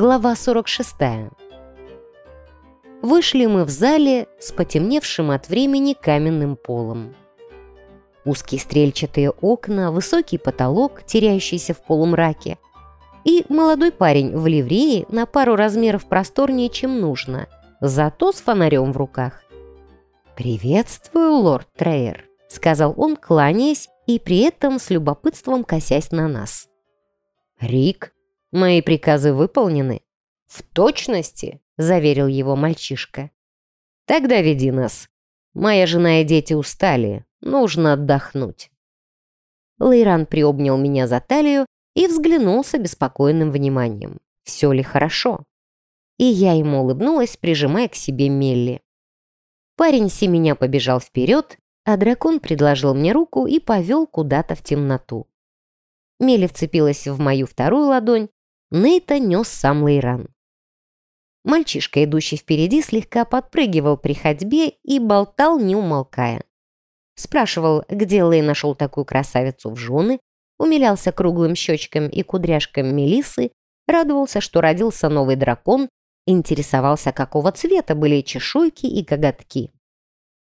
Глава 46. Вышли мы в зале с потемневшим от времени каменным полом. Узкие стрельчатые окна, высокий потолок, теряющийся в полумраке, и молодой парень в ливрее на пару размеров просторнее, чем нужно, зато с фонарем в руках. «Приветствую, лорд Трейер», — сказал он, кланяясь и при этом с любопытством косясь на нас. «Рик, Мои приказы выполнены?» «В точности», — заверил его мальчишка. «Тогда веди нас. Моя жена и дети устали. Нужно отдохнуть». Лейран приобнял меня за талию и взглянул с обеспокоенным вниманием. Все ли хорошо? И я ему улыбнулась, прижимая к себе Мелли. Парень семеня побежал вперед, а дракон предложил мне руку и повел куда-то в темноту. Мелли вцепилась в мою вторую ладонь, Нейта нес сам Лейран. Мальчишка, идущий впереди, слегка подпрыгивал при ходьбе и болтал, не умолкая. Спрашивал, где Лей нашел такую красавицу в жены, умилялся круглым щечкам и кудряшкам Мелисы, радовался, что родился новый дракон, интересовался, какого цвета были чешуйки и коготки.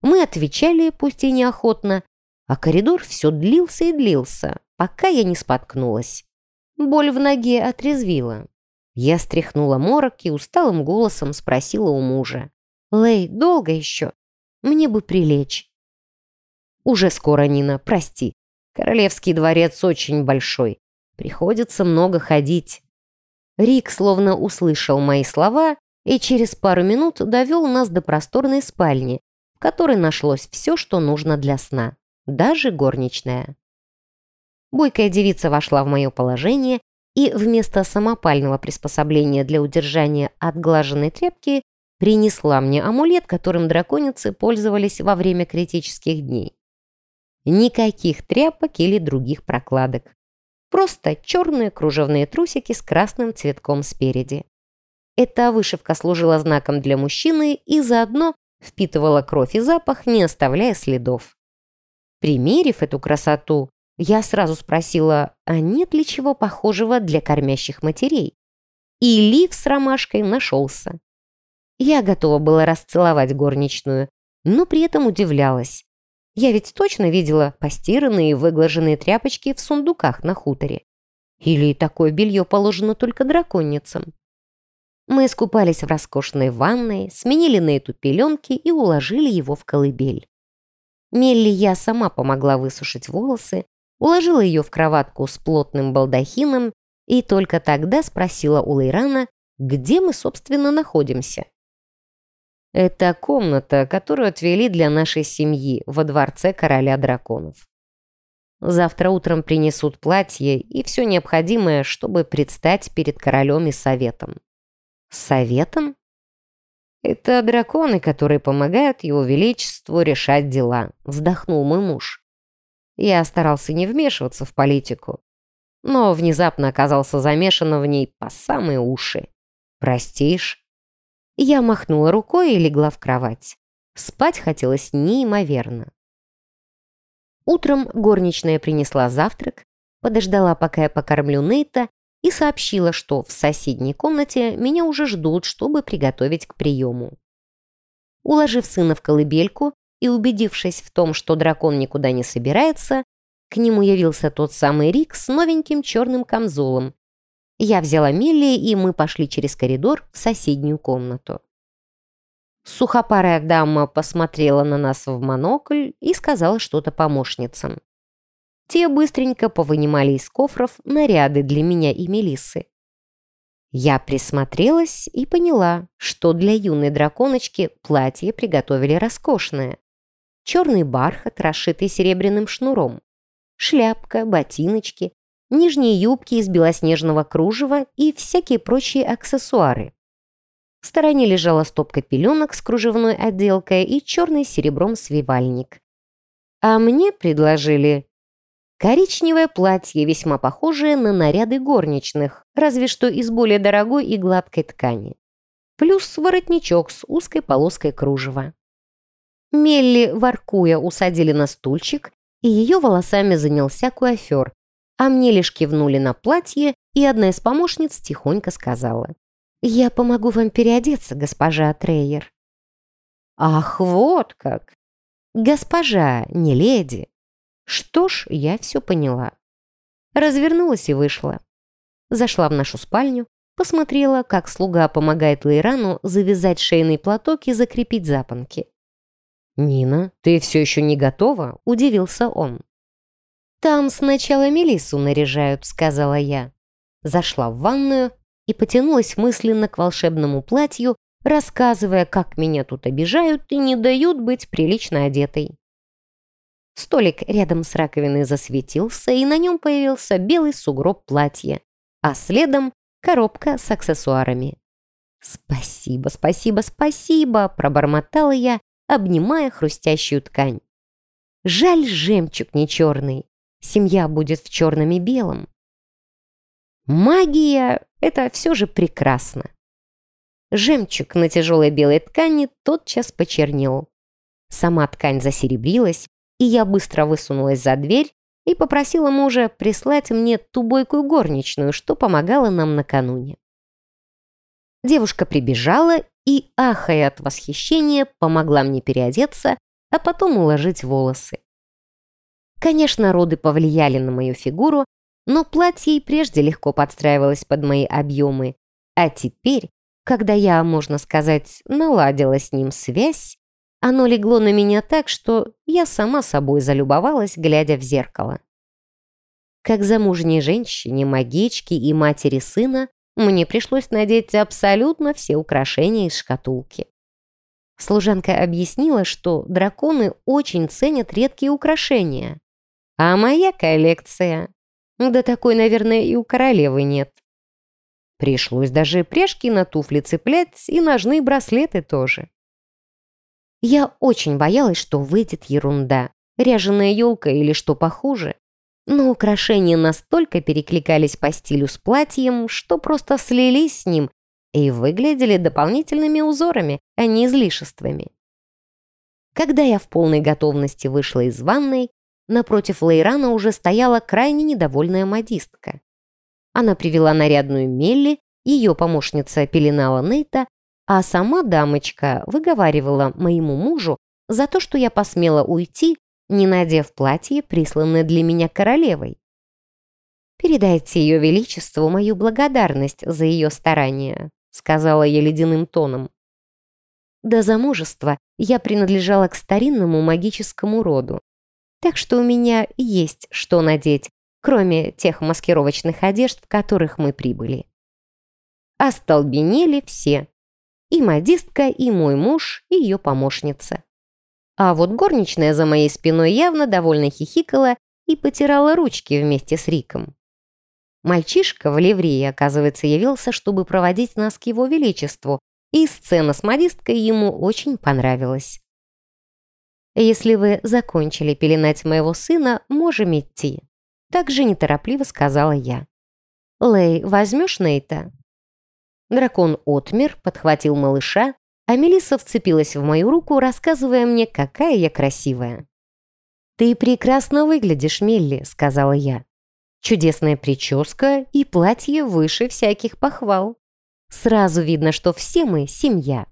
Мы отвечали, пусть и неохотно, а коридор все длился и длился, пока я не споткнулась. Боль в ноге отрезвила. Я стряхнула морок и усталым голосом спросила у мужа. «Лэй, долго еще? Мне бы прилечь». «Уже скоро, Нина, прости. Королевский дворец очень большой. Приходится много ходить». Рик словно услышал мои слова и через пару минут довел нас до просторной спальни, в которой нашлось все, что нужно для сна, даже горничная. Бойкая девица вошла в мое положение и вместо самопального приспособления для удержания отглаженной тряпки принесла мне амулет, которым драконицы пользовались во время критических дней. Никаких тряпок или других прокладок. Просто черные кружевные трусики с красным цветком спереди. Эта вышивка служила знаком для мужчины и заодно впитывала кровь и запах, не оставляя следов. Примерив эту красоту, я сразу спросила, а нет ли чего похожего для кормящих матерей? И лиф с ромашкой нашелся. Я готова была расцеловать горничную, но при этом удивлялась. Я ведь точно видела постиранные и выглаженные тряпочки в сундуках на хуторе. Или такое белье положено только драконницам. Мы искупались в роскошной ванной, сменили на эту пеленки и уложили его в колыбель. Мелли я сама помогла высушить волосы, уложила ее в кроватку с плотным балдахином и только тогда спросила у Лейрана, где мы, собственно, находимся. Это комната, которую отвели для нашей семьи во дворце короля драконов. Завтра утром принесут платье и все необходимое, чтобы предстать перед королем и советом. Советом? Это драконы, которые помогают его величеству решать дела, вздохнул мой муж. Я старался не вмешиваться в политику, но внезапно оказался замешан в ней по самые уши. Простишь? Я махнула рукой и легла в кровать. Спать хотелось неимоверно. Утром горничная принесла завтрак, подождала, пока я покормлю Нейта, и сообщила, что в соседней комнате меня уже ждут, чтобы приготовить к приему. Уложив сына в колыбельку, и, убедившись в том, что дракон никуда не собирается, к нему явился тот самый Рик с новеньким черным камзолом. Я взяла Милли, и мы пошли через коридор в соседнюю комнату. Сухопарая дама посмотрела на нас в монокль и сказала что-то помощницам. Те быстренько повынимали из кофров наряды для меня и Мелиссы. Я присмотрелась и поняла, что для юной драконочки платье приготовили роскошное черный бархат, расшитый серебряным шнуром, шляпка, ботиночки, нижние юбки из белоснежного кружева и всякие прочие аксессуары. В стороне лежала стопка пеленок с кружевной отделкой и черный серебром свивальник. А мне предложили коричневое платье, весьма похожее на наряды горничных, разве что из более дорогой и гладкой ткани. Плюс воротничок с узкой полоской кружева. Мелли, воркуя, усадили на стульчик, и ее волосами занялся куафер, а мне лишь кивнули на платье, и одна из помощниц тихонько сказала. «Я помогу вам переодеться, госпожа Трейер». «Ах, вот как! Госпожа, не леди!» Что ж, я все поняла. Развернулась и вышла. Зашла в нашу спальню, посмотрела, как слуга помогает Лейрану завязать шейный платок и закрепить запонки. «Нина, ты все еще не готова?» – удивился он. «Там сначала Мелиссу наряжают», – сказала я. Зашла в ванную и потянулась мысленно к волшебному платью, рассказывая, как меня тут обижают и не дают быть прилично одетой. Столик рядом с раковиной засветился, и на нем появился белый сугроб платья, а следом коробка с аксессуарами. «Спасибо, спасибо, спасибо!» – пробормотала я, обнимая хрустящую ткань. «Жаль, жемчуг не черный. Семья будет в черном и белом». Магия – это все же прекрасно. Жемчуг на тяжелой белой ткани тотчас почернел. Сама ткань засеребрилась, и я быстро высунулась за дверь и попросила мужа прислать мне ту бойкую горничную, что помогала нам накануне. Девушка прибежала и, ахая от восхищения, помогла мне переодеться, а потом уложить волосы. Конечно, роды повлияли на мою фигуру, но платье и прежде легко подстраивалось под мои объемы, а теперь, когда я, можно сказать, наладила с ним связь, оно легло на меня так, что я сама собой залюбовалась, глядя в зеркало. Как замужней женщине, магичке и матери сына, мне пришлось надеть абсолютно все украшения из шкатулки. Служанка объяснила, что драконы очень ценят редкие украшения. А моя коллекция... Да такой, наверное, и у королевы нет. Пришлось даже пряжки на туфли цеплять и ножные браслеты тоже. Я очень боялась, что выйдет ерунда, ряженая елка или что похуже. Но украшения настолько перекликались по стилю с платьем, что просто слились с ним и выглядели дополнительными узорами, а не излишествами. Когда я в полной готовности вышла из ванной, напротив Лейрана уже стояла крайне недовольная модистка. Она привела нарядную Мелли, ее помощница пеленала Нейта, а сама дамочка выговаривала моему мужу за то, что я посмела уйти, не надев платье, присланное для меня королевой. «Передайте ее величеству мою благодарность за ее старания», сказала я ледяным тоном. До замужества я принадлежала к старинному магическому роду, так что у меня есть что надеть, кроме тех маскировочных одежд, в которых мы прибыли. Остолбенели все, и модистка, и мой муж, и ее помощница. А вот горничная за моей спиной явно довольно хихикала и потирала ручки вместе с Риком. Мальчишка в ливрее, оказывается, явился, чтобы проводить нас к его величеству, и сцена с модисткой ему очень понравилась. «Если вы закончили пеленать моего сына, можем идти», так же неторопливо сказала я. «Лэй, возьмешь Нейта?» Дракон отмер, подхватил малыша, а Мелисса вцепилась в мою руку, рассказывая мне, какая я красивая. «Ты прекрасно выглядишь, Мелли», — сказала я. «Чудесная прическа и платье выше всяких похвал. Сразу видно, что все мы — семья».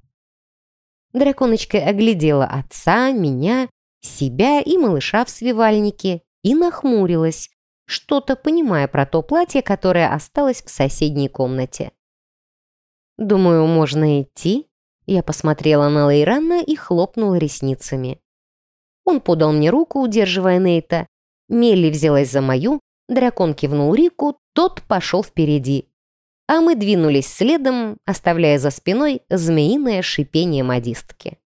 Драконочка оглядела отца, меня, себя и малыша в свивальнике и нахмурилась, что-то понимая про то платье, которое осталось в соседней комнате. «Думаю, можно идти?» Я посмотрела на Лейрана и хлопнула ресницами. Он подал мне руку, удерживая Нейта. Мелли взялась за мою, дракон кивнул Рику, тот пошел впереди. А мы двинулись следом, оставляя за спиной змеиное шипение модистки.